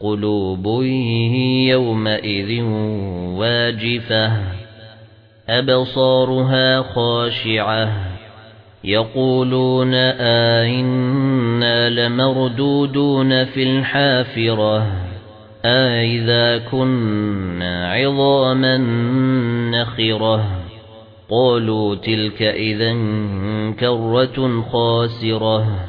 قلوب يومئذ واجفة أبصارها خاشعة. يقولون آئنا لمردودون في الحافرة آئذا كنا عظاما نخرة. قالوا تلك إذا كرة خاسرة.